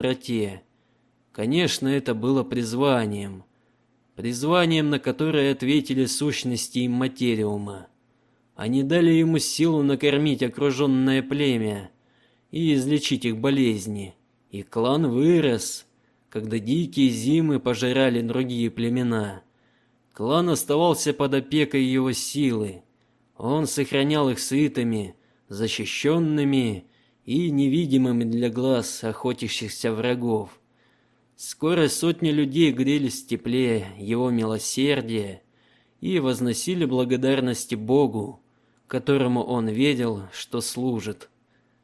доброте. Конечно, это было призванием, призванием, на которое ответили сущности имматериума. Они дали ему силу накормить окруженное племя и излечить их болезни. И клан вырос, когда дикие зимы пожирали другие племена. Клан оставался под опекой его силы. Он сохранял их сытыми, защищенными и невидимыми для глаз охотящихся врагов. Скоро сотни людей грелись в тепле его милосердия и возносили благодарности Богу, которому он видел, что служит.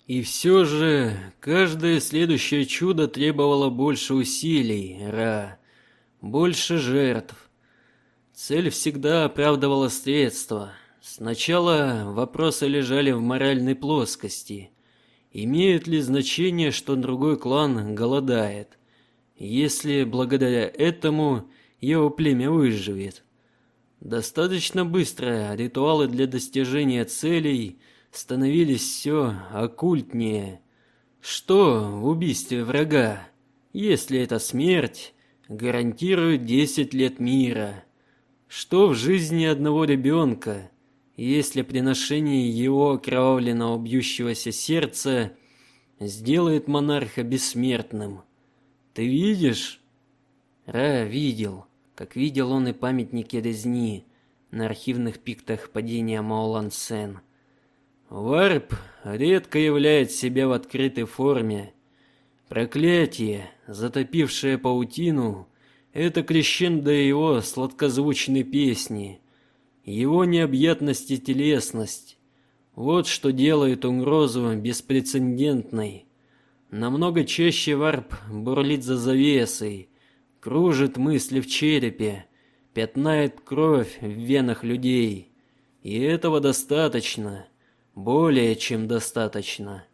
И все же каждое следующее чудо требовало больше усилий, Ра, больше жертв. Цель всегда оправдывала средства. Сначала вопросы лежали в моральной плоскости. Имеет ли значение, что другой клан голодает, если благодаря этому его племя выживет? Достаточно быстро ритуалы для достижения целей становились все оккультнее. Что в убийстве врага, если это смерть, гарантирует 10 лет мира? Что в жизни одного ребенка, если приношение его окровавленного бьющегося сердца сделает монарха бессмертным? Ты видишь? Ра видел как видел он и памятники резни на архивных пиктах падения Маолан-Сен. Варп редко являет себя в открытой форме. Проклятие, затопившее паутину, это крещендо его сладкозвучной песни, его необъятность и телесность. Вот что делает угрозу беспрецедентной. Намного чаще варп бурлит за завесой, кружит мысли в черепе, пятнает кровь в венах людей. И этого достаточно, более чем достаточно.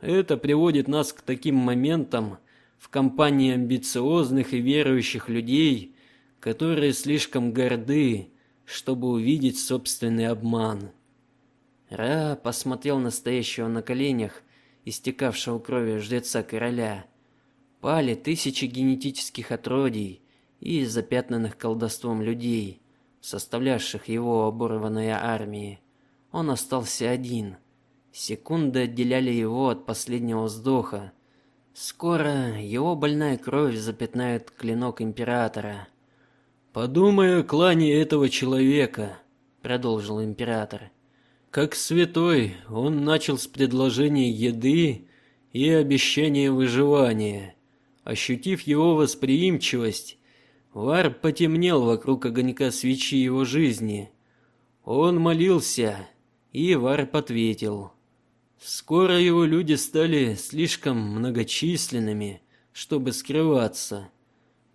Это приводит нас к таким моментам в компании амбициозных и верующих людей, которые слишком горды, чтобы увидеть собственный обман. Ра посмотрел на стоящего на коленях истекавшего кровью жреца короля пали тысячи генетических отродий и запятнанных колдовством людей, составлявших его оборванная армия. Он остался один. Секунды отделяли его от последнего вздоха. Скоро его больная кровь запятнает клинок императора. Подумай о клане этого человека, продолжил император. Как святой, он начал с предложения еды и обещания выживания. Ощутив его восприимчивость, Вар потемнел вокруг огонька свечи его жизни. Он молился, и Варп ответил. Скоро его люди стали слишком многочисленными, чтобы скрываться.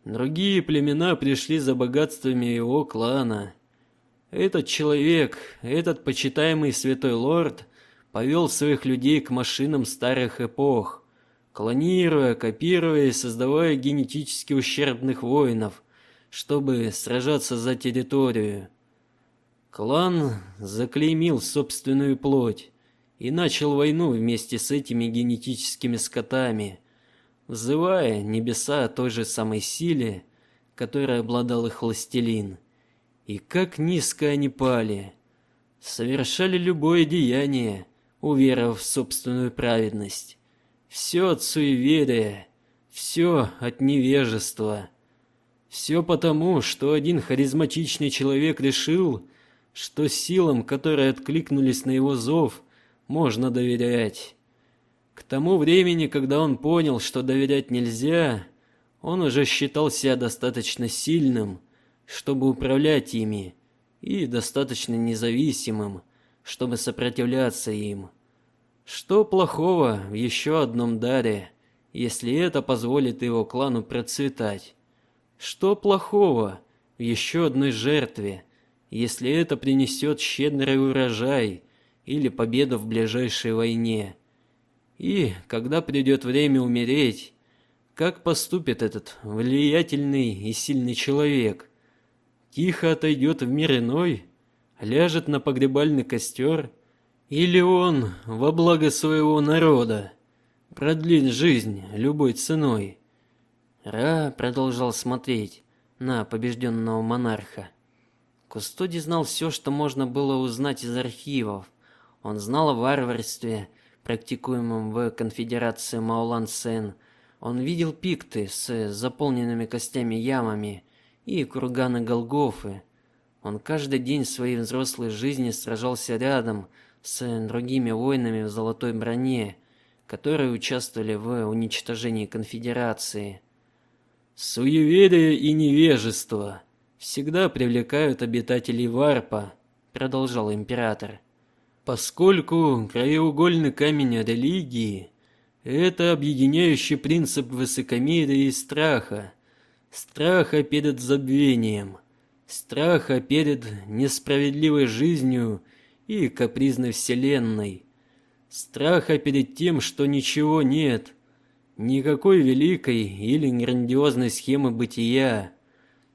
Другие племена пришли за богатствами его клана. Этот человек, этот почитаемый святой лорд, повел своих людей к машинам старых эпох клонируя, копируя и создавая генетически ущербных воинов, чтобы сражаться за территорию. Клан заклеймил собственную плоть и начал войну вместе с этими генетическими скотами, взывая небеса той же самой силе, которой обладал их властелин. И как низко они пали, совершали любое деяние, уверовав в собственную праведность. Все от суеверия, все от невежества. Все потому, что один харизматичный человек решил, что силам, которые откликнулись на его зов, можно доверять. К тому времени, когда он понял, что доверять нельзя, он уже считал себя достаточно сильным, чтобы управлять ими, и достаточно независимым, чтобы сопротивляться им. Что плохого в еще одном даре, если это позволит его клану процветать? Что плохого в еще одной жертве, если это принесет щедрый урожай или победу в ближайшей войне? И когда придет время умереть, как поступит этот влиятельный и сильный человек? Тихо отойдет в мир иной, ляжет на погребальный костер или он во благо своего народа продлить жизнь любой ценой. Ра продолжал смотреть на побежденного монарха. Кустодий знал все, что можно было узнать из архивов. Он знал о варварстве, практикуемом в конфедерации Маулан-Сен. Он видел пикты с заполненными костями ямами и курганы Голгофы. Он каждый день своей взрослой жизни сражался рядом с другими воинами в золотой броне, которые участвовали в уничтожении конфедерации. Суеверие и невежество всегда привлекают обитателей Варпа, продолжал император. Поскольку краеугольный камень религии это объединяющий принцип высокомерия и страха, страха перед забвением, страха перед несправедливой жизнью и капризной вселенной, страха перед тем, что ничего нет, никакой великой или грандиозной схемы бытия,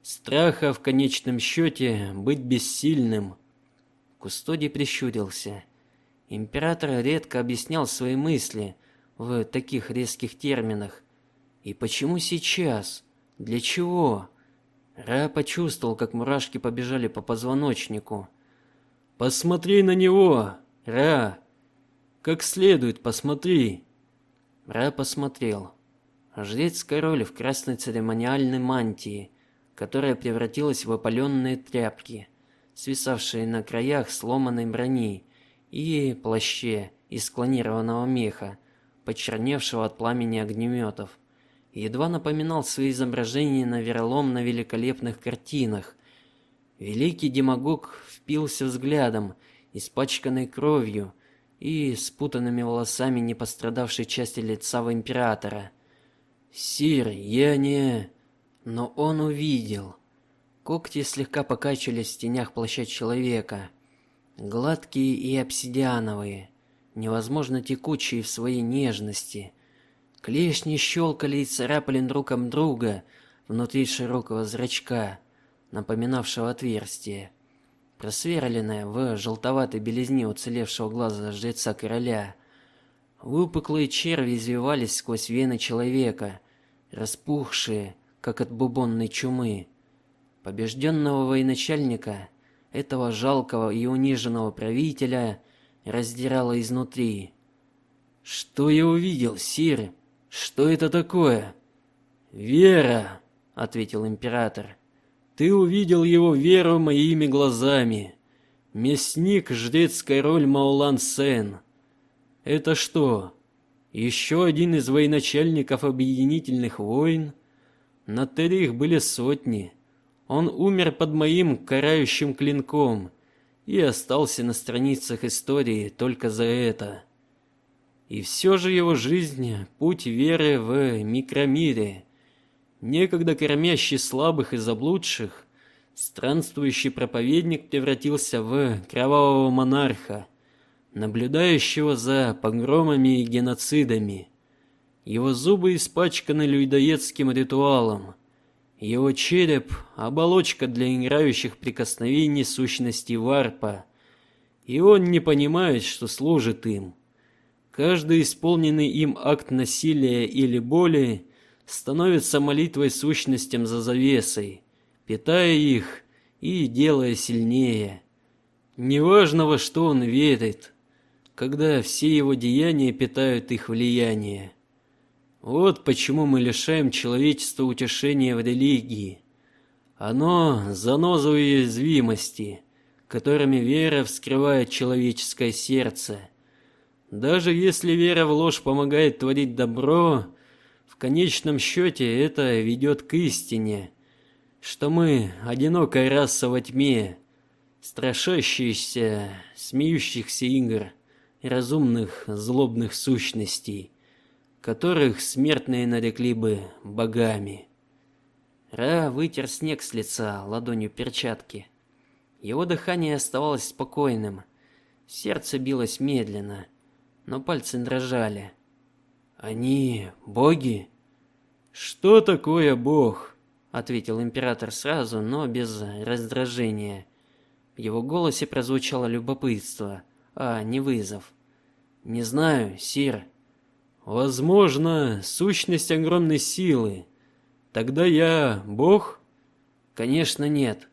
страха в конечном счете быть бессильным. Кустодий прищурился. Император редко объяснял свои мысли в таких резких терминах. И почему сейчас? Для чего? Ра почувствовал, как мурашки побежали по позвоночнику. Посмотри на него, Ра. Как следует посмотри. Ра посмотрел. Жрец-король в красной церемониальной мантии, которая превратилась в опаленные тряпки, свисавшие на краях сломанной брони, и плаще из клонированного меха, почерневшего от пламени огнеметов едва напоминал свои изображения на вероломно великолепных картинах. Великий демагог впился взглядом, испачканный кровью и спутанными волосами не пострадавшей части лица в императора. "Сир, я не..." Но он увидел. Когти слегка покачивались в тенях плаща человека, гладкие и обсидиановые, невозможно текучие в своей нежности. Клешни щелкали и царапали друг друга внутри широкого зрачка, напоминавшего отверстие, просверленное в желтоватой белизне уцелевшего глаза жреца короля. Выпуклые черви извивались сквозь вены человека, распухшие, как от бубонной чумы. Побежденного военачальника, этого жалкого и униженного правителя, раздирало изнутри. Что я увидел, сир? Что это такое? Вера, ответил император. Ты увидел его веру моими глазами. Мясник, жрец король Маулан Сен. Это что? Еще один из военачальников объединительных войн? На Терих были сотни. Он умер под моим карающим клинком и остался на страницах истории только за это. И все же его жизнь путь веры в микромире, некогда кормящий слабых и заблудших, странствующий проповедник превратился в кровавого монарха, наблюдающего за погромами и геноцидами. Его зубы испачканы людоедским ритуалом. Его череп оболочка для играющих прикосновений сущности варпа, и он не понимает, что служит им. Каждый исполненный им акт насилия или боли становится молитвой сущностям за завесой, питая их и делая сильнее. Неважно во что он верит, когда все его деяния питают их влияние. Вот почему мы лишаем человечества утешения в религии. Оно заноза уязвимости, которыми вера вскрывает человеческое сердце даже если вера в ложь помогает творить добро, в конечном счете это ведет к истине, что мы одинокая раса во тьме, страшащиеся, смеющихся игр разумных злобных сущностей, которых смертные нарекли бы богами. Ра вытер снег с лица ладонью перчатки. Его дыхание оставалось спокойным, сердце билось медленно но пальцы дрожали. Они боги? Что такое бог? ответил император сразу, но без раздражения. В его голосе прозвучало любопытство, а не вызов. Не знаю, сир. Возможно, сущность огромной силы. Тогда я бог? Конечно, нет.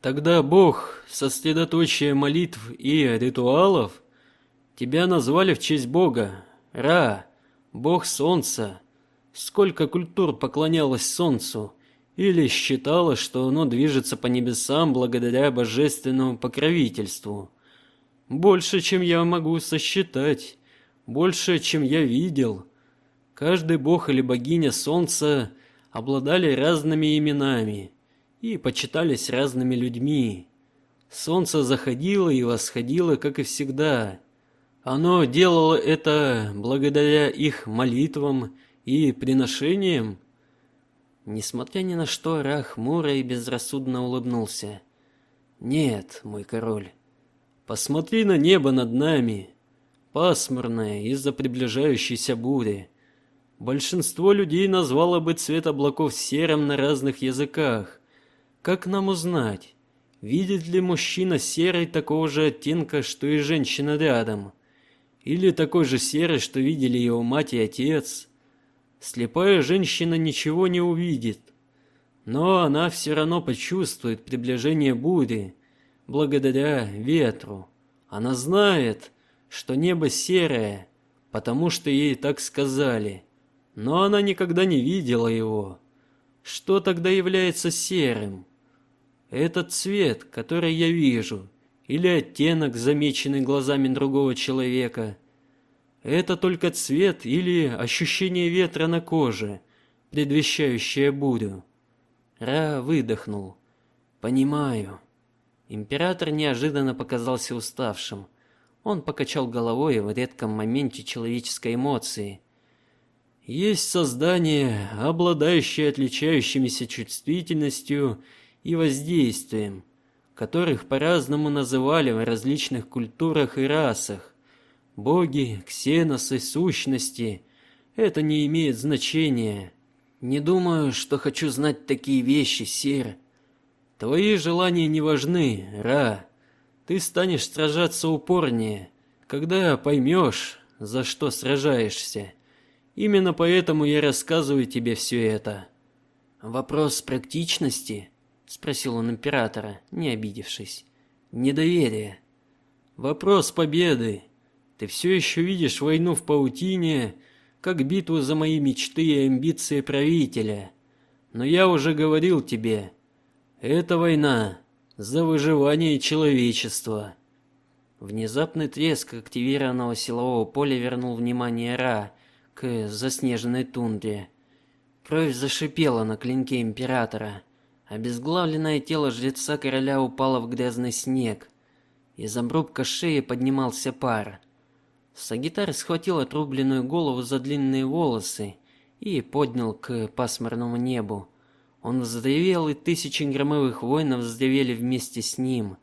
Тогда бог сосредоточие молитв и ритуалов. Тебя назвали в честь бога Ра, бог солнца. Сколько культур поклонялось солнцу или считало, что оно движется по небесам благодаря божественному покровительству. Больше, чем я могу сосчитать больше, чем я видел. Каждый бог или богиня солнца обладали разными именами и почитались разными людьми. Солнце заходило и восходило, как и всегда. Оно делало это благодаря их молитвам и приношениям. Несмотря ни на что, Ра хмуро и безрассудно улыбнулся. Нет, мой король. Посмотри на небо над нами пасмурное из-за приближающейся бури. Большинство людей назвало бы цвет облаков серым на разных языках. Как нам узнать, видит ли мужчина серый такого же оттенка, что и женщина рядом, или такой же серый, что видели его мать и отец? Слепая женщина ничего не увидит, но она все равно почувствует приближение бури благодаря ветру. Она знает, что небо серое, потому что ей так сказали. Но она никогда не видела его. Что тогда является серым? Этот цвет, который я вижу, или оттенок, замеченный глазами другого человека. Это только цвет или ощущение ветра на коже, предвещающее бурю. Ра выдохнул. Понимаю. Император неожиданно показался уставшим. Он покачал головой в редком моменте человеческой эмоции. Есть создания, обладающие отличающимися чувствительностью и воздействием, которых по-разному называли в различных культурах и расах. Боги, ксеносы, сущности это не имеет значения. Не думаю, что хочу знать такие вещи, Сир. Твои желания не важны, Ра. Ты станешь сражаться упорнее, когда поймешь, за что сражаешься. Именно поэтому я рассказываю тебе все это. Вопрос практичности, спросил он императора, не обидевшись. Недоверие. Вопрос победы. Ты все еще видишь войну в паутине как битву за мои мечты и амбиции правителя. Но я уже говорил тебе, эта война за выживание человечества. Внезапный треск активированного силового поля вернул внимание Ра к заснеженной тундре. Кровь зашипела на клинке императора. Обезглавленное тело жреца короля упало в грязный снег. Из обрубка шеи поднимался пар. Сагитар схватил отрубленную голову за длинные волосы и поднял к пасмурному небу. Он взревел, и тысячи громовых воинов взревели вместе с ним.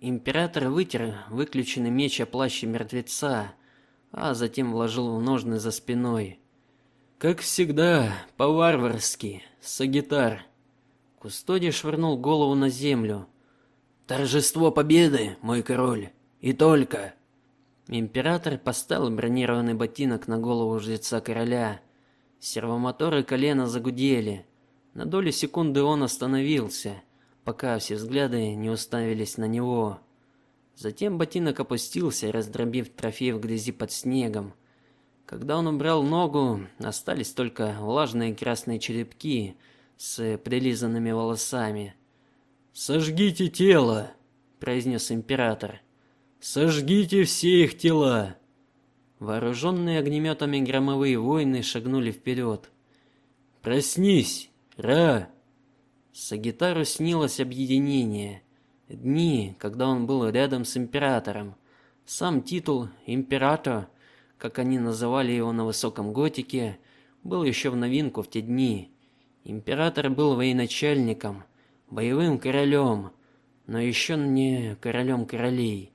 Император вытер выключенный меч о плаще мертвеца, а затем вложил в ножны за спиной. Как всегда, по-варварски, сагитар. Кустодий швырнул голову на землю. Торжество победы, мой король, и только. Император поставил бронированный ботинок на голову жреца короля. Сервомоторы колена загудели. На долю секунды он остановился, пока все взгляды не уставились на него. Затем ботинок опустился, раздробив трофей в грязи под снегом. Когда он убрал ногу, остались только влажные красные черепки с прилизанными волосами. "Сожгите тело", произнес император. "Сожгите все их тела". Вооруженные огнеметами громовые воины шагнули вперед. "Проснись", Ра. Сагитару снилось объединение, дни, когда он был рядом с императором. Сам титул император, как они называли его на высоком готике, был еще в новинку в те дни. Император был военачальником, боевым королем, но еще не королем королей.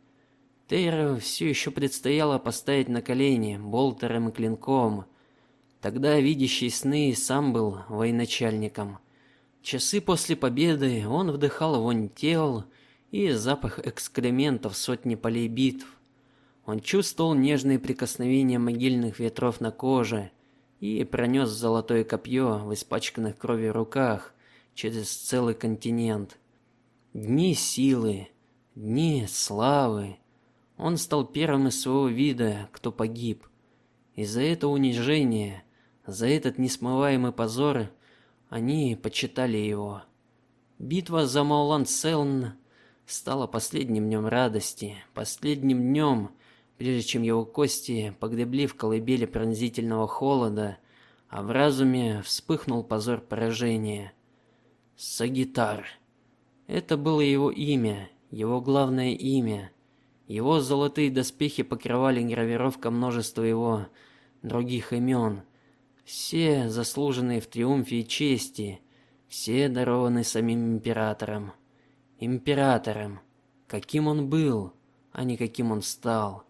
Тейру все еще предстояло поставить на колени болтером и клинком Тогда видящий сны сам был военачальником. Часы после победы он вдыхал вонь тел и запах экскрементов сотни полей битв. Он чувствовал нежные прикосновения могильных ветров на коже и пронес золотое копье в испачканных кровью руках через целый континент. Дни силы, дни славы. Он стал первым из своего вида, кто погиб. И за это унижение, за этот несмываемый позор они почитали его. Битва за Маулан-Селн стала последним днем радости, последним днем, прежде чем его кости погребли в колыбели пронзительного холода, а в разуме вспыхнул позор поражения. Сагитар. Это было его имя, его главное имя. Его золотые доспехи покрывали гравировка множества его других имен, все заслуженные в триумфе и чести, все дарованы самим императором. Императором, каким он был, а не каким он стал,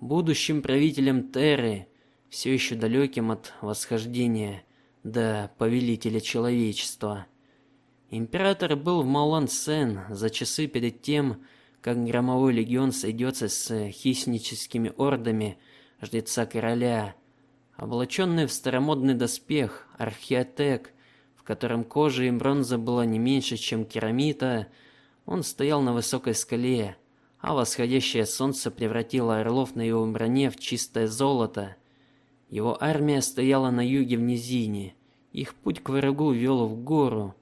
будущим правителем Терры, все еще далеким от восхождения до повелителя человечества. Император был в Малан-Сен за часы перед тем, как громовой легион сойдется с хищническими ордами жреца короля. Облаченный в старомодный доспех, архиотек, в котором кожа и бронза была не меньше, чем керамита, он стоял на высокой скале, а восходящее солнце превратило орлов на его броне в чистое золото. Его армия стояла на юге в низине. Их путь к врагу вел в гору,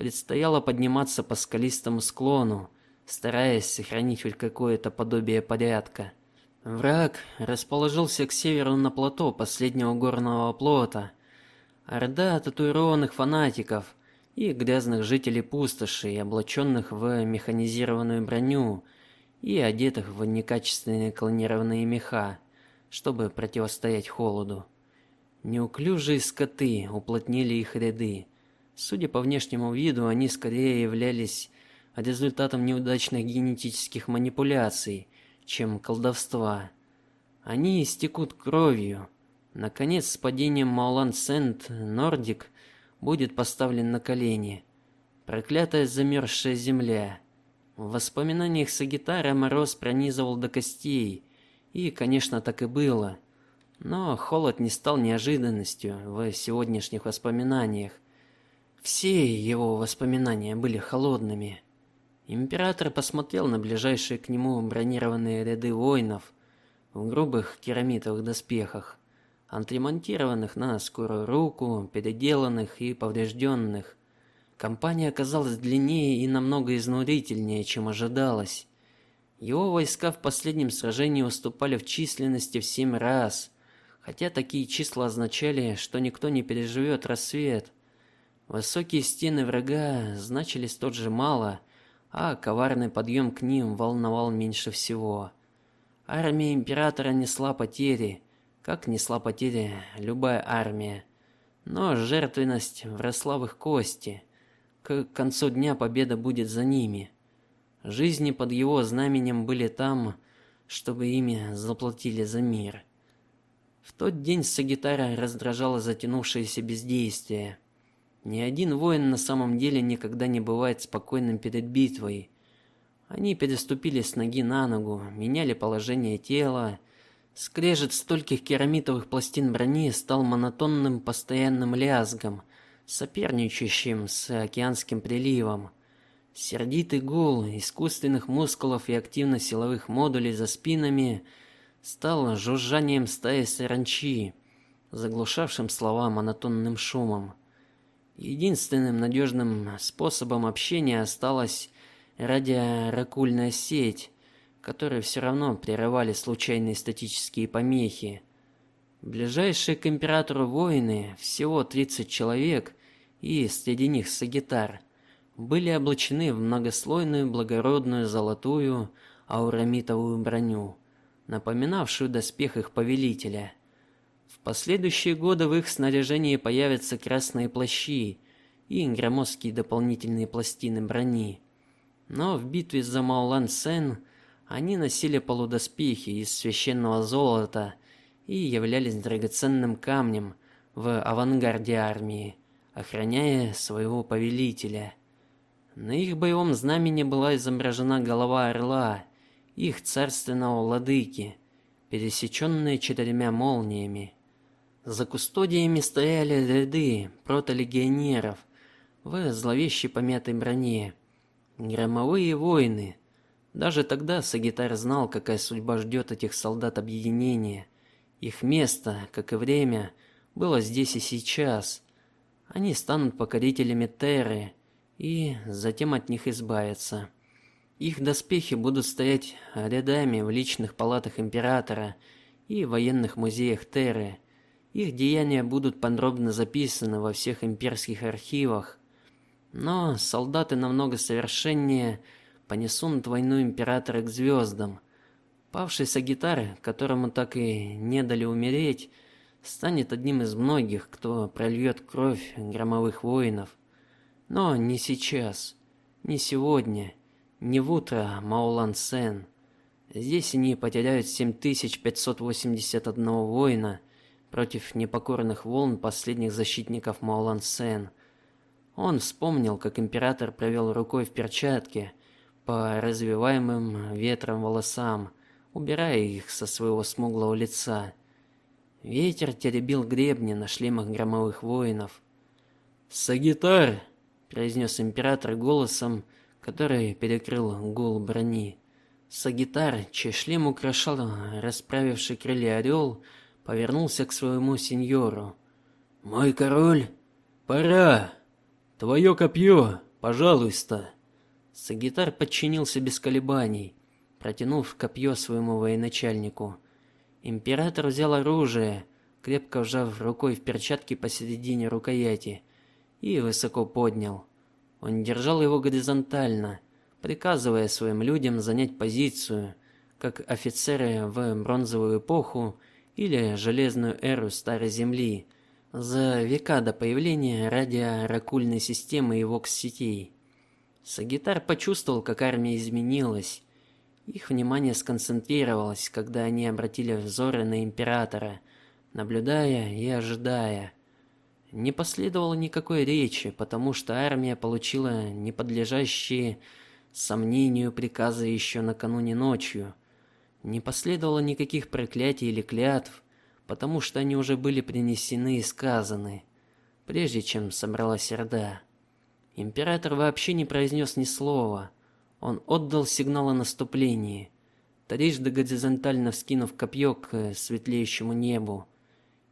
Предстояло подниматься по скалистому склону, стараясь сохранить хоть какое-то подобие порядка. Враг расположился к северу на плато последнего горного плота. Орда татуированных фанатиков и грязных жителей пустоши, облаченных в механизированную броню и одетых в некачественные клонированные меха, чтобы противостоять холоду. Неуклюжие скоты уплотнили их ряды. Судя по внешнему виду, они скорее являлись результатом неудачных генетических манипуляций, чем колдовства. Они истекут кровью. Наконец, с падением Маулан Сент Нордик будет поставлен на колени. Проклятая замерзшая земля. В воспоминаниях Сагитара мороз пронизывал до костей, и, конечно, так и было. Но холод не стал неожиданностью в сегодняшних воспоминаниях. Все его воспоминания были холодными. Император посмотрел на ближайшие к нему бронированные ряды воинов в грубых керамитовых доспехах, отремонтированных на скорую руку, переделанных и поврежденных. Компания оказалась длиннее и намного изнурительнее, чем ожидалось. Его войска в последнем сражении уступали в численности в семь раз, хотя такие числа означали, что никто не переживет рассвет. Высокие стены врага значились тот же мало, а коварный подъем к ним волновал меньше всего. Армия императора несла потери, как несла потери любая армия. Но жертвенность вросла в их кости. К концу дня победа будет за ними. Жизни под его знаменем были там, чтобы ими заплатили за мир. В тот день Сагитара раздражало затянувшееся бездействие. Ни один воин на самом деле никогда не бывает спокойным перед битвой. Они переступили с ноги на ногу, меняли положение тела. Скрежет стольких керамитовых пластин брони стал монотонным постоянным лязгом, соперничающим с океанским приливом. Сердитый гул искусственных мускулов и активно-силовых модулей за спинами стал жужжанием стаи саранчи, заглушавшим слова монотонным шумом. Единственным надежным способом общения осталась радиоракульная сеть, которую все равно прерывали случайные статические помехи. Ближайшие к императору воины, всего 30 человек, и среди них Сагитар, были облачены в многослойную благородную золотую аурамитовую броню, напоминавшую доспех их повелителя. В последующие годы в их снаряжении появятся красные плащи и громоздкие дополнительные пластины брони. Но в битве за Маулан-Сен они носили полудоспехи из священного золота и являлись драгоценным камнем в авангарде армии, охраняя своего повелителя. На их боевом знамени была изображена голова орла, их царственного владыки, пересеченные четырьмя молниями. За кустодиями стояли ряды протолегионеров в зловещей помятой броне. Громовые воины. Даже тогда Сагитар знал, какая судьба ждет этих солдат объединения. Их место, как и время, было здесь и сейчас. Они станут покорителями Терры и затем от них избавятся. Их доспехи будут стоять рядами в личных палатах императора и военных музеях Терры. Их деяния будут подробно записаны во всех имперских архивах. Но солдаты намного совершеннее понесут войну императора к звездам. Павший Сагитар, которому так и не дали умереть, станет одним из многих, кто прольет кровь громовых воинов. Но не сейчас, не сегодня не в утро Маулан-Сен. Здесь они потеряют 7581 воина против непокорных волн последних защитников Маулан-Сен. Он вспомнил, как император провел рукой в перчатке по развиваемым ветром волосам, убирая их со своего смуглого лица. Ветер теребил гребни на шлемах громовых воинов. "Сагитар", произнес император голосом, который перекрыл гул брони. Сагитар, чей шлем украшал расправивший крылья орел, повернулся к своему сеньору. "Мой король, пора. Твое копье, пожалуйста". Сагитар подчинился без колебаний, протянув копье своему военачальнику. Император взял оружие, крепко вжав рукой в перчатки посередине рукояти, и высоко поднял. Он держал его горизонтально, приказывая своим людям занять позицию, как офицеры в бронзовую эпоху или железную эру старой земли, за века до появления радиоракульной системы и вокс-сетей. Сагитар почувствовал, как армия изменилась. Их внимание сконцентрировалось, когда они обратили взоры на императора, наблюдая и ожидая. Не последовало никакой речи, потому что армия получила неподлежащие сомнению приказы еще накануне ночью. Не последовало никаких проклятий или клятв, потому что они уже были принесены и сказаны, прежде чем собралась орда. Император вообще не произнес ни слова. Он отдал сигнал о наступлении, трижды горизонтально вскинув копье к светлеющему небу,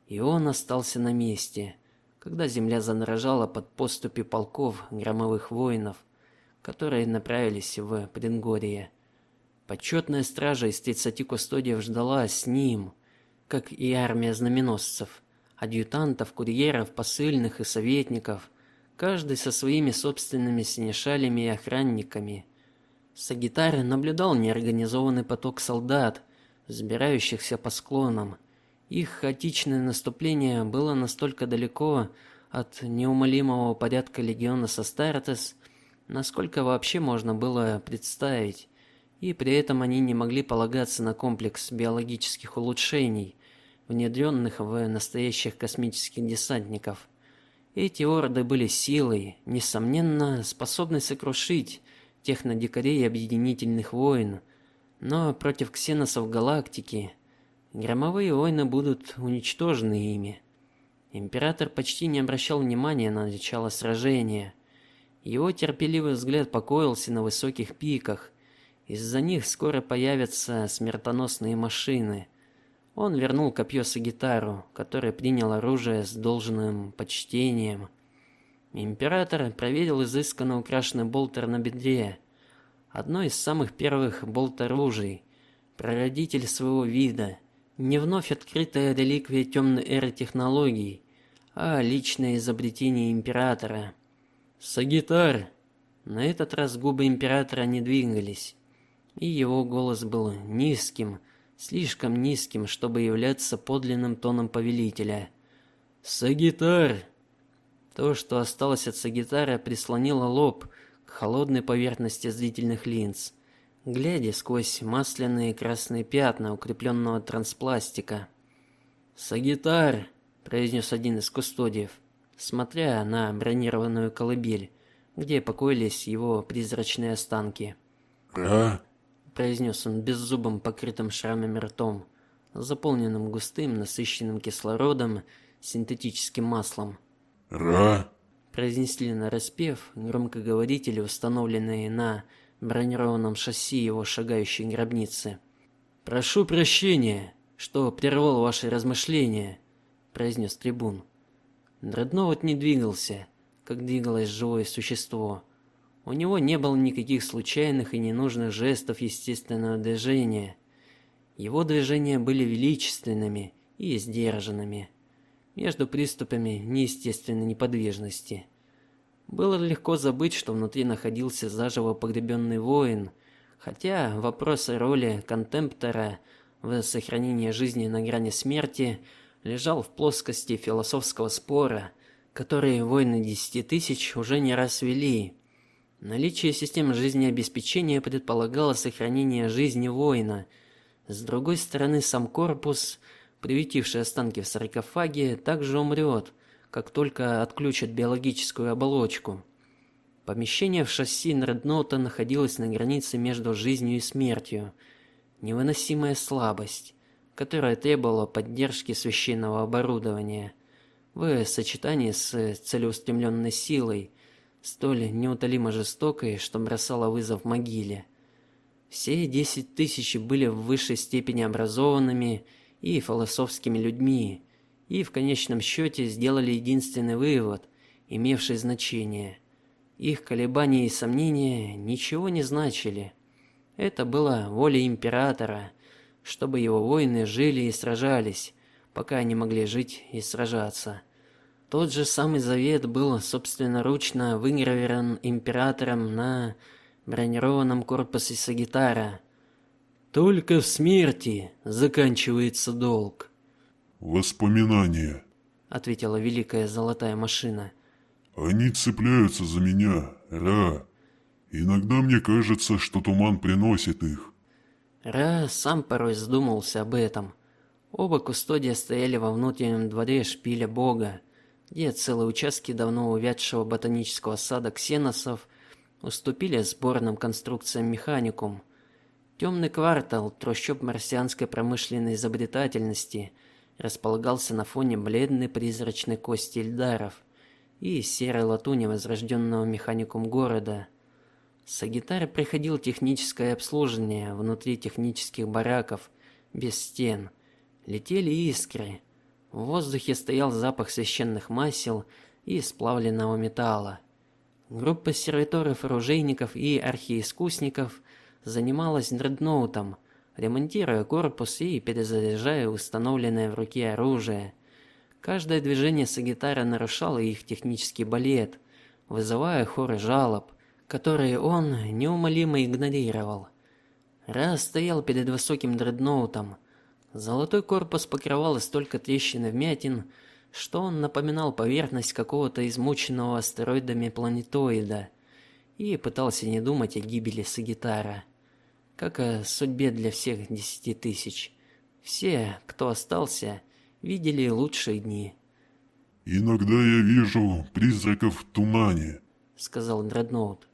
и он остался на месте когда земля задрожала под поступи полков громовых воинов, которые направились в Предгорье. Почетная стража из 30 кустодиев ждала с ним, как и армия знаменосцев, адъютантов, курьеров, посыльных и советников, каждый со своими собственными синешалями и охранниками. Сагитар наблюдал неорганизованный поток солдат, взбирающихся по склонам, их хаотичное наступление было настолько далеко от неумолимого порядка легиона Састартес, насколько вообще можно было представить, и при этом они не могли полагаться на комплекс биологических улучшений, внедренных в настоящих космических десантников. Эти орды были силой, несомненно, способной сокрушить технодикарей объединительных войн, но против ксеносов галактики Громовые войны будут уничтожены ими. Император почти не обращал внимания на начало сражения. Его терпеливый взгляд покоился на высоких пиках. Из-за них скоро появятся смертоносные машины. Он вернул копье Сагитару, который принял оружие с должным почтением. Император проверил изысканно украшенный болтер на бедре. Одно из самых первых болт-оружий, прародитель своего вида не вновь открытая реликвия темной эры технологий, а личное изобретение императора. Сагитар. На этот раз губы императора не двигались, и его голос был низким, слишком низким, чтобы являться подлинным тоном повелителя. Сагитар. То, что осталось от Сагитара, прислонило лоб к холодной поверхности зрительных линз глядя сквозь масляные красные пятна укрепленного транспластика. "Сагитар", произнес один из кустодиев, смотря на бронированную колыбель, где покоились его призрачные останки. "А?" Произнес он беззубым, покрытым шрамами ртом. заполненным густым насыщенным кислородом синтетическим маслом. Ра, произнесли на распев громкоговорители, установленные на бронированном шасси его шагающей гробницы. Прошу прощения, что прервал ваши размышления, произнес трибун. Дредноут не двигался, как двигалось живое существо. У него не было никаких случайных и ненужных жестов естественного движения. Его движения были величественными и сдержанными. Между приступами неестественной неподвижности было легко забыть, что внутри находился заживо погребенный воин, хотя вопрос о роли контемптора в сохранении жизни на грани смерти лежал в плоскости философского спора, который воины десяти тысяч уже не раз вели. Наличие системы жизнеобеспечения предполагало сохранение жизни воина. С другой стороны, сам корпус, приютивший останки в саркофаге, также умрет, как только отключат биологическую оболочку. Помещение в шасси Дредноута находилось на границе между жизнью и смертью. Невыносимая слабость, которая требовала поддержки священного оборудования, в сочетании с целеустремленной силой, столь неутолимо жестокой, что бросала вызов могиле. Все десять тысяч были в высшей степени образованными и философскими людьми, и в конечном счете сделали единственный вывод, имевший значение. Их колебания и сомнения ничего не значили. Это была воля императора, чтобы его воины жили и сражались, пока они могли жить и сражаться. Тот же самый завет был собственноручно выгравирован императором на бронированном корпусе Сагитара. Только в смерти заканчивается долг. воспоминания, ответила великая золотая машина. Они цепляются за меня, Ра. Иногда мне кажется, что туман приносит их. Ра сам порой задумался об этом. Оба кустодия стояли во внутреннем дворе шпиля Бога где целые участки давно увядшего ботанического сада ксеносов уступили сборным конструкциям механикум. Темный квартал трущоб марсианской промышленной изобретательности располагался на фоне бледной призрачной кости Эльдаров и серой латуни возрожденного механикум города. Сагитаре приходил техническое обслуживание внутри технических бараков без стен. Летели искры, в воздухе стоял запах священных масел и сплавленного металла. Группа сервиторов, оружейников и архиискусников занималась дредноутом, ремонтируя корпус и перезаряжая установленное в руке оружие. Каждое движение Сагитара нарушало их технический балет, вызывая хоры жалоб, которые он неумолимо игнорировал. Раз стоял перед высоким дредноутом, Золотой корпус покрывал столько трещин и вмятин, что он напоминал поверхность какого-то измученного астероидами планетоида, и пытался не думать о гибели Сагитара, как о судьбе для всех десяти тысяч. Все, кто остался, видели лучшие дни. Иногда я вижу призраков в тумане, сказал Дредноут.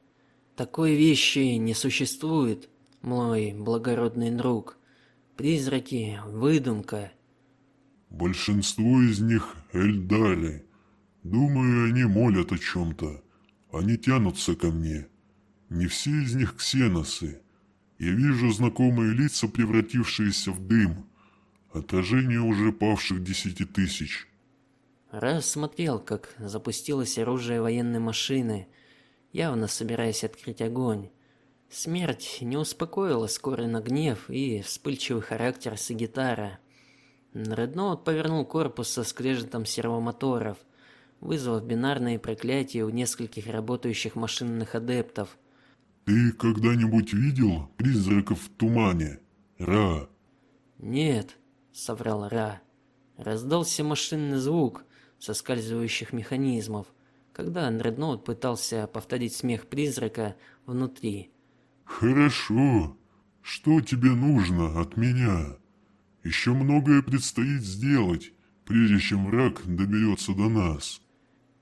Такой вещи не существует, мой благородный друг. Призраки выдумка. Большинство из них эльдары. Думаю, они молят о чем то Они тянутся ко мне. Не все из них ксеносы. Я вижу знакомые лица, превратившиеся в дым. Отражение уже павших десяти тысяч. Раз смотрел, как запустилось оружие военной машины, явно собираясь открыть огонь. Смерть не успокоила скорый на гнев и вспыльчивый характер Сагитара. Редноут повернул корпус со скрежетом сервомоторов, вызвав бинарные проклятия у нескольких работающих машинных адептов. Ты когда-нибудь видел призраков в тумане, Ра? Нет, соврал Ра. Раздался машинный звук соскальзывающих механизмов, когда Андредноут пытался повторить смех призрака внутри. Хорошо. Что тебе нужно от меня? Еще многое предстоит сделать, прежде чем враг доберется до нас.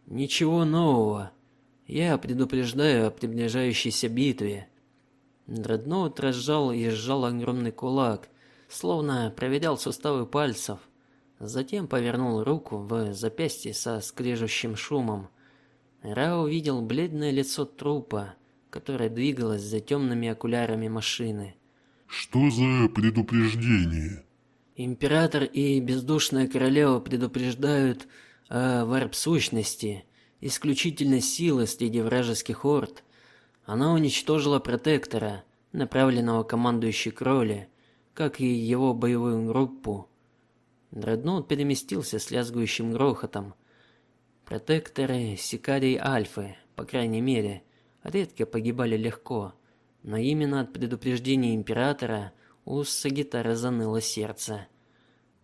Ничего нового. Я предупреждаю о приближающейся битве. Дредноут разжал и сжал огромный кулак, словно проверял суставы пальцев. Затем повернул руку в запястье со скрежещим шумом. Рао увидел бледное лицо трупа, которое двигалось за темными окулярами машины. Что за предупреждение? Император и бездушная королева предупреждают о варп-сущности, исключительной силы среди вражеских орд. Она уничтожила протектора, направленного командующей Кроли, как и его боевую группу. Дредноут переместился с лязгающим грохотом. Протекторы Сикарий Альфы, по крайней мере, редко погибали легко, но именно от предупреждения императора у Сагитара заныло сердце.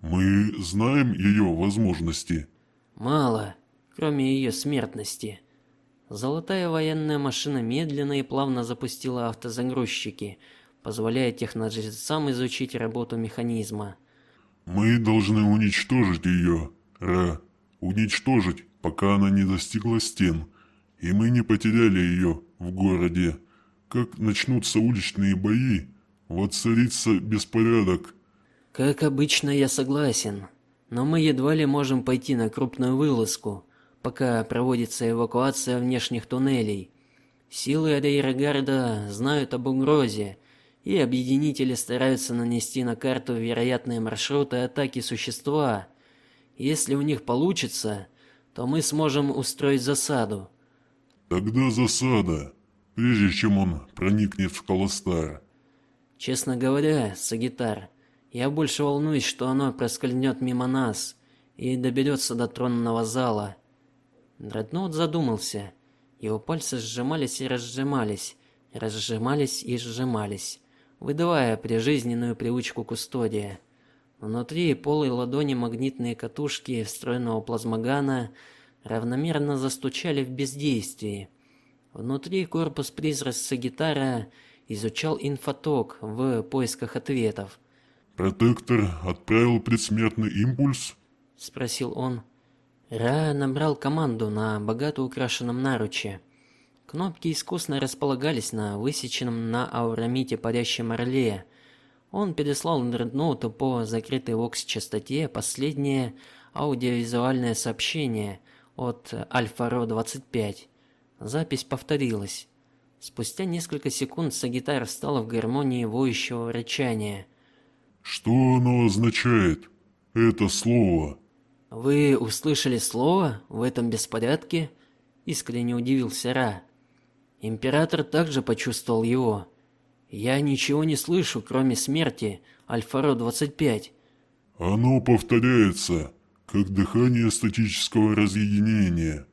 Мы знаем ее возможности. Мало, кроме ее смертности. Золотая военная машина медленно и плавно запустила автозагрузчики, позволяя техножрецам изучить работу механизма. Мы должны уничтожить ее, Ра. Уничтожить, пока она не достигла стен, и мы не потеряли ее в городе. Как начнутся уличные бои, воцарится беспорядок. Как обычно, я согласен, но мы едва ли можем пойти на крупную вылазку, пока проводится эвакуация внешних туннелей. Силы Адейрагарда знают об угрозе, и объединители стараются нанести на карту вероятные маршруты атаки существа. Если у них получится, то мы сможем устроить засаду. Тогда засада, прежде чем он проникнет в Колостар. Честно говоря, Сагитар, я больше волнуюсь, что оно проскользнет мимо нас и доберется до тронного зала. Дредноут задумался. Его пальцы сжимались и разжимались, разжимались и сжимались, выдавая прижизненную привычку кустодия. Внутри полой ладони магнитные катушки встроенного плазмогана равномерно застучали в бездействии. Внутри корпус призрачца гитара изучал инфоток в поисках ответов. Протектор отправил предсмертный импульс? спросил он. Ра набрал команду на богато украшенном наруче. Кнопки искусно располагались на высеченном на аурамите парящем орле. Он переслал дредноуту по закрытой вокс-частоте последнее аудиовизуальное сообщение от Альфа-Ро-25. Запись повторилась. Спустя несколько секунд Сагитар встала в гармонии воющего рычания – что оно означает? Это слово. Вы услышали слово в этом беспорядке? Искренне удивился Ра. Император также почувствовал его. Я ничего не слышу, кроме смерти Альфаро 25. Оно повторяется, как дыхание статического разъединения.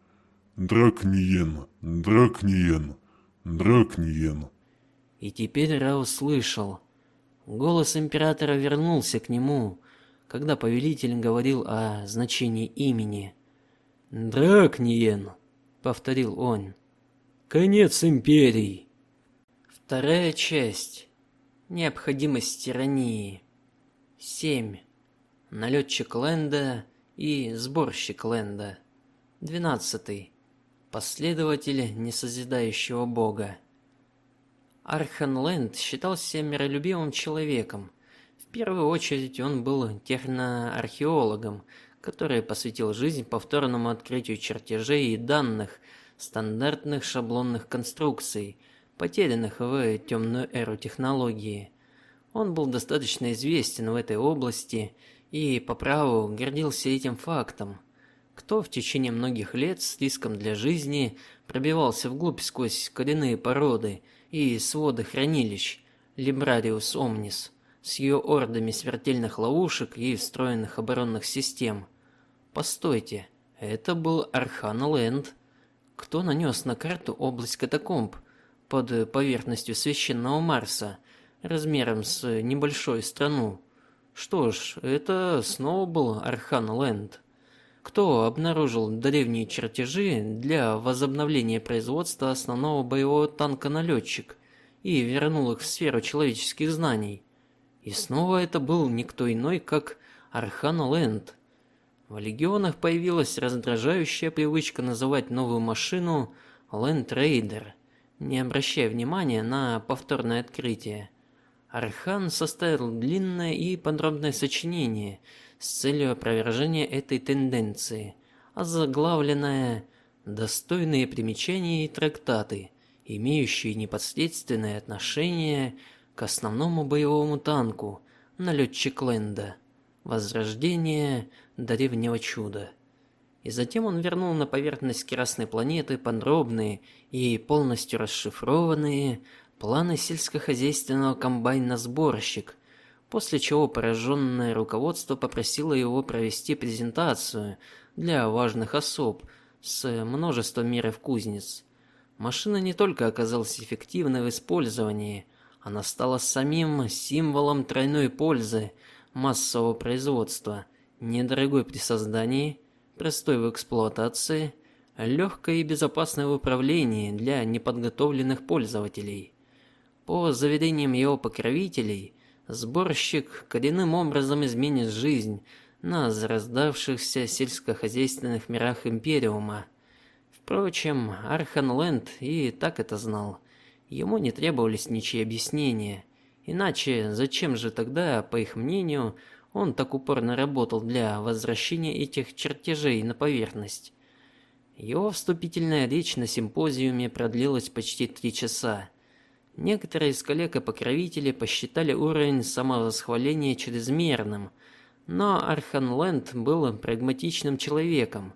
Дракниен, Дракниен, Дракниен. И теперь Ра услышал. Голос императора вернулся к нему, когда повелитель говорил о значении имени. "Дракниен", повторил он. "Конец империи". Вторая часть. Необходимость тирании. 7. Налетчик Ленда и сборщик Ленда. 12. Последователь несозидающего бога. Архан Лэнд считался миролюбивым человеком. В первую очередь он был техноархеологом, который посвятил жизнь повторному открытию чертежей и данных стандартных шаблонных конструкций, потерянных в темную эру технологии. Он был достаточно известен в этой области и по праву гордился этим фактом. Кто в течение многих лет с риском для жизни пробивался вглубь сквозь коренные породы и своды хранилищ Librarius Omnis с ее ордами смертельных ловушек и встроенных оборонных систем. Постойте, это был Архан Ленд. Кто нанес на карту область катакомб под поверхностью священного Марса размером с небольшую страну? Что ж, это снова был Архан Ленд. Кто обнаружил древние чертежи для возобновления производства основного боевого танка налетчик и вернул их в сферу человеческих знаний? И снова это был никто иной, как Архан Ленд. В легионах появилась раздражающая привычка называть новую машину Land Raider, не обращая внимания на повторное открытие. Архан составил длинное и подробное сочинение с целью опровержения этой тенденции, озаглавленное «Достойные примечания и трактаты, имеющие непосредственное отношение к основному боевому танку, налетчик Ленда, возрождение древнего чуда». И затем он вернул на поверхность Красной планеты подробные и полностью расшифрованные планы сельскохозяйственного комбайна сборщик, после чего пораженное руководство попросило его провести презентацию для важных особ с множеством миров кузнец. Машина не только оказалась эффективной в использовании, она стала самим символом тройной пользы массового производства, недорогой при создании простой в эксплуатации, легкой и безопасной в управлении для неподготовленных пользователей. По заверениям его покровителей, сборщик коренным образом изменит жизнь на зарождавшихся сельскохозяйственных мирах Империума. Впрочем, Арханленд и так это знал. Ему не требовались ничьи объяснения. Иначе зачем же тогда, по их мнению, он так упорно работал для возвращения этих чертежей на поверхность. Его вступительная речь на симпозиуме продлилась почти три часа. Некоторые из коллег и покровителей посчитали уровень самовосхваления чрезмерным, но Арханленд был прагматичным человеком.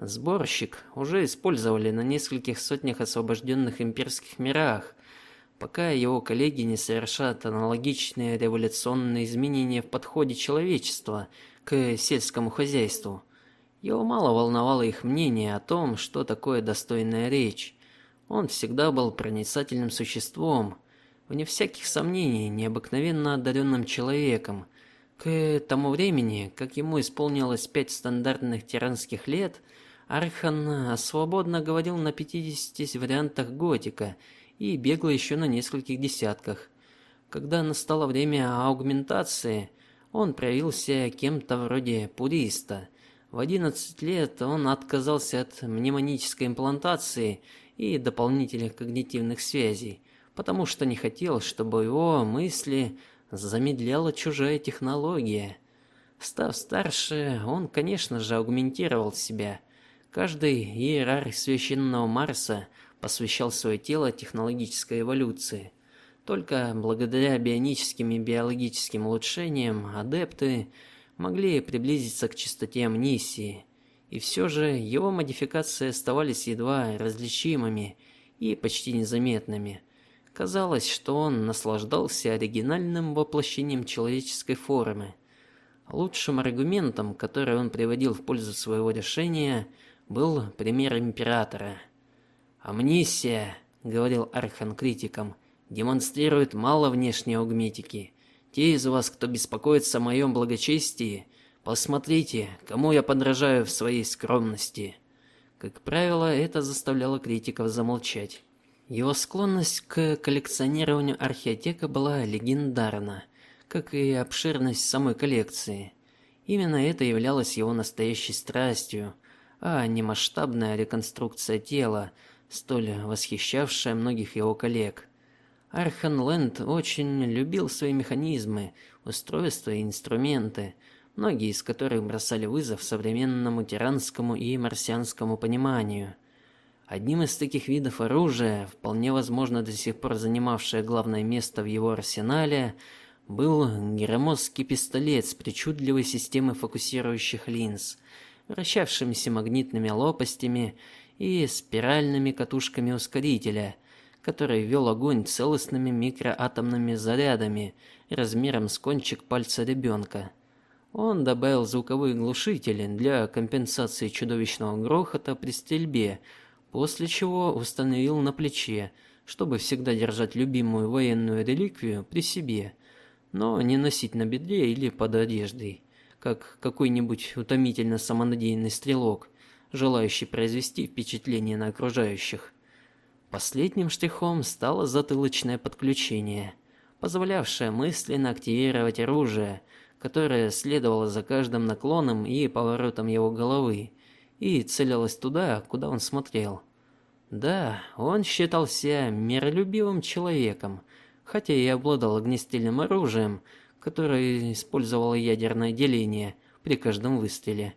Сборщик уже использовали на нескольких сотнях освобожденных имперских мирах, пока его коллеги не совершат аналогичные революционные изменения в подходе человечества к сельскому хозяйству. Его мало волновало их мнение о том, что такое достойная речь. Он всегда был проницательным существом, вне всяких сомнений, необыкновенно одаренным человеком. К тому времени, как ему исполнилось пять стандартных тиранских лет, Архан свободно говорил на 50 вариантах готика и бегала еще на нескольких десятках. Когда настало время аугментации, он проявился кем-то вроде пуриста. В 11 лет он отказался от мнемонической имплантации и дополнительных когнитивных связей, потому что не хотел, чтобы его мысли замедляла чужая технология. Став старше, он, конечно же, аугментировал себя. Каждый иерарх священного Марса посвящал свое тело технологической эволюции. Только благодаря бионическим и биологическим улучшениям адепты могли приблизиться к чистоте амнисии. И все же его модификации оставались едва различимыми и почти незаметными. Казалось, что он наслаждался оригинальным воплощением человеческой формы. Лучшим аргументом, который он приводил в пользу своего решения, был пример императора – Амнисия, говорил Архан критикам, демонстрирует мало внешней аугметики. Те из вас, кто беспокоится о моем благочестии, посмотрите, кому я подражаю в своей скромности. Как правило, это заставляло критиков замолчать. Его склонность к коллекционированию археотека была легендарна, как и обширность самой коллекции. Именно это являлось его настоящей страстью, а не масштабная реконструкция тела, столь восхищавшая многих его коллег. Архан Ленд очень любил свои механизмы, устройства и инструменты, многие из которых бросали вызов современному тиранскому и марсианскому пониманию. Одним из таких видов оружия, вполне возможно до сих пор занимавшее главное место в его арсенале, был громоздкий пистолет с причудливой системой фокусирующих линз, вращавшимися магнитными лопастями и спиральными катушками ускорителя, который вел огонь целостными микроатомными зарядами размером с кончик пальца ребенка. Он добавил звуковые глушители для компенсации чудовищного грохота при стрельбе, после чего установил на плече, чтобы всегда держать любимую военную реликвию при себе, но не носить на бедре или под одеждой, как какой-нибудь утомительно самонадеянный стрелок желающий произвести впечатление на окружающих. Последним штрихом стало затылочное подключение, позволявшее мысленно активировать оружие, которое следовало за каждым наклоном и поворотом его головы и целилось туда, куда он смотрел. Да, он считался миролюбивым человеком, хотя и обладал огнестрельным оружием, которое использовало ядерное деление при каждом выстреле.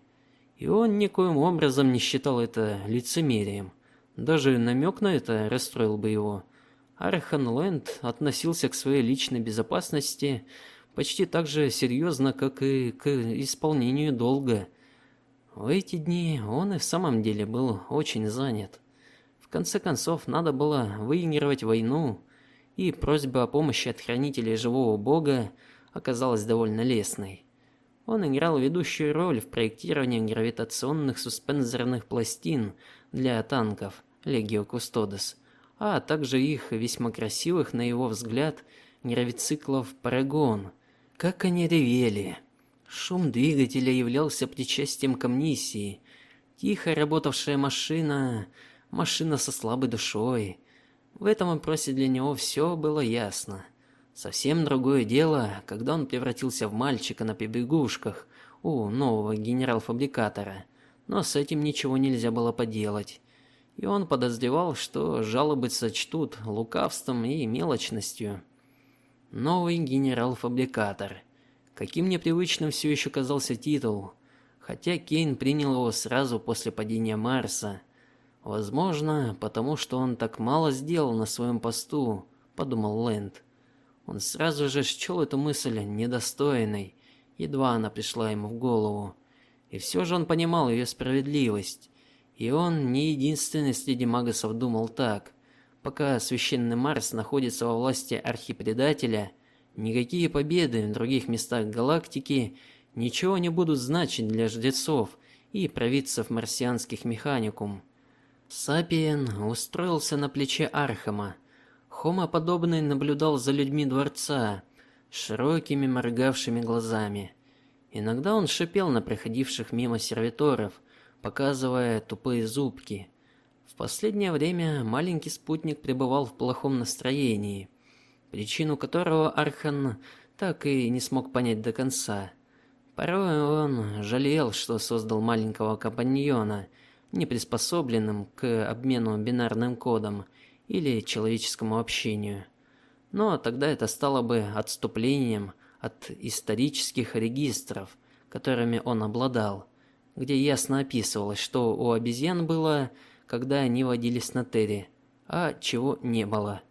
И он никоим образом не считал это лицемерием. Даже намек на это расстроил бы его. Архан Лэнд относился к своей личной безопасности почти так же серьезно, как и к исполнению долга. В эти дни он и в самом деле был очень занят. В конце концов, надо было выигрывать войну, и просьба о помощи от хранителей живого бога оказалась довольно лестной. Он играл ведущую роль в проектировании гравитационных суспензорных пластин для танков Legio Custodes, а также их весьма красивых, на его взгляд, гравициклов Парагон. Как они ревели! Шум двигателя являлся причастием к амнисии. Тихо работавшая машина, машина со слабой душой. В этом вопросе для него все было ясно. Совсем другое дело, когда он превратился в мальчика на побегушках у нового генерал-фабрикатора. Но с этим ничего нельзя было поделать. И он подозревал, что жалобы сочтут лукавством и мелочностью. Новый генерал-фабрикатор. Каким непривычным все еще казался титул, хотя Кейн принял его сразу после падения Марса. Возможно, потому что он так мало сделал на своем посту, подумал Лэнд. Он сразу же счел эту мысль недостойной, едва она пришла ему в голову. И все же он понимал ее справедливость. И он не единственный среди магасов думал так. Пока священный Марс находится во власти архипредателя, никакие победы в других местах галактики ничего не будут значить для жрецов и провидцев марсианских механикум. Сапиен устроился на плече Архама, Хомоподобный наблюдал за людьми дворца широкими моргавшими глазами. Иногда он шипел на проходивших мимо сервиторов, показывая тупые зубки. В последнее время маленький спутник пребывал в плохом настроении, причину которого Архан так и не смог понять до конца. Порой он жалел, что создал маленького компаньона, не приспособленным к обмену бинарным кодом или человеческому общению. Но тогда это стало бы отступлением от исторических регистров, которыми он обладал, где ясно описывалось, что у обезьян было, когда они водились на Терре, а чего не было.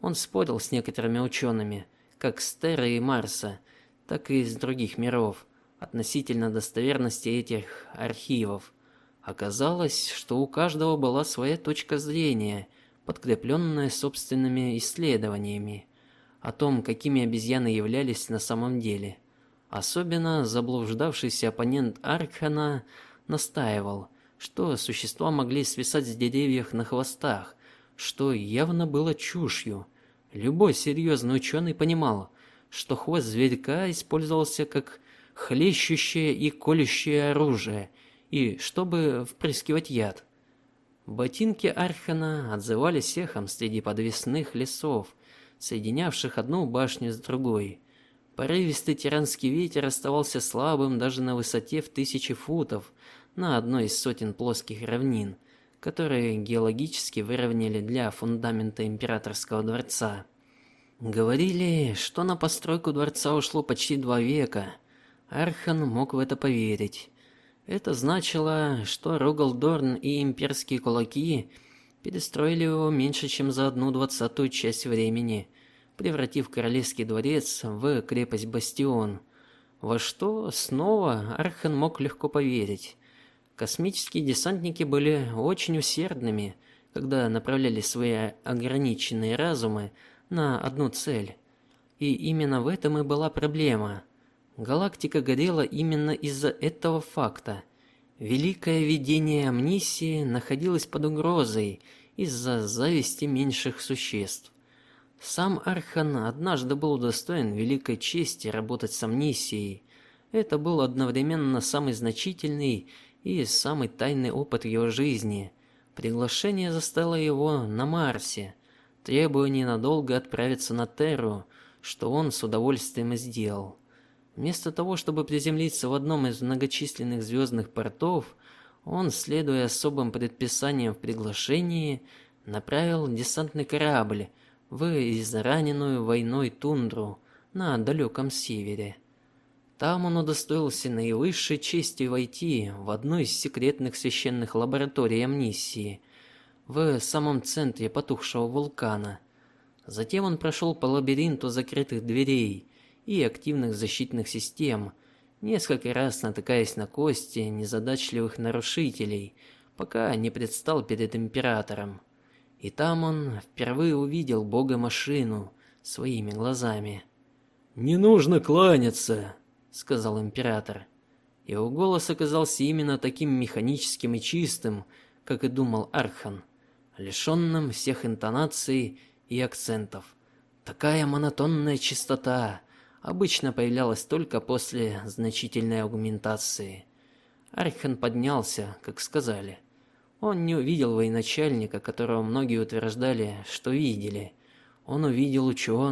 Он спорил с некоторыми учеными, как с Терры и Марса, так и из других миров, относительно достоверности этих архивов. Оказалось, что у каждого была своя точка зрения, подкрепленная собственными исследованиями о том, какими обезьяны являлись на самом деле. Особенно заблуждавшийся оппонент Аркхана настаивал, что существа могли свисать с деревьев на хвостах, что явно было чушью. Любой серьезный ученый понимал, что хвост зверька использовался как хлещущее и колющее оружие, и чтобы впрыскивать яд. Ботинки Архана отзывались эхом среди подвесных лесов, соединявших одну башню с другой. Порывистый тиранский ветер оставался слабым даже на высоте в тысячи футов на одной из сотен плоских равнин, которые геологически выровняли для фундамента императорского дворца. Говорили, что на постройку дворца ушло почти два века. Архан мог в это поверить. Это значило, что Рогалдорн и имперские кулаки перестроили его меньше, чем за одну двадцатую часть времени, превратив королевский дворец в крепость Бастион. Во что снова Архан мог легко поверить. Космические десантники были очень усердными, когда направляли свои ограниченные разумы на одну цель. И именно в этом и была проблема. Галактика горела именно из-за этого факта. Великое видение амнисии находилось под угрозой из-за зависти меньших существ. Сам Архан однажды был удостоен великой чести работать с амнисией. Это был одновременно самый значительный и самый тайный опыт его жизни. Приглашение застало его на Марсе, требование надолго отправиться на Терру, что он с удовольствием и сделал. Вместо того, чтобы приземлиться в одном из многочисленных звездных портов, он, следуя особым предписаниям в приглашении, направил десантный корабль в израненную войной тундру на далеком севере. Там он удостоился наивысшей чести войти в одну из секретных священных лабораторий Амнисии в самом центре потухшего вулкана. Затем он прошел по лабиринту закрытых дверей и активных защитных систем, несколько раз натыкаясь на кости незадачливых нарушителей, пока не предстал перед императором. И там он впервые увидел бога-машину своими глазами. Не нужно кланяться, сказал император. Его голос оказался именно таким механическим и чистым, как и думал Архан, лишенным всех интонаций и акцентов. Такая монотонная чистота обычно появлялась только после значительной аугментации. Архан поднялся, как сказали. Он не увидел военачальника, которого многие утверждали, что видели. Он увидел ученого,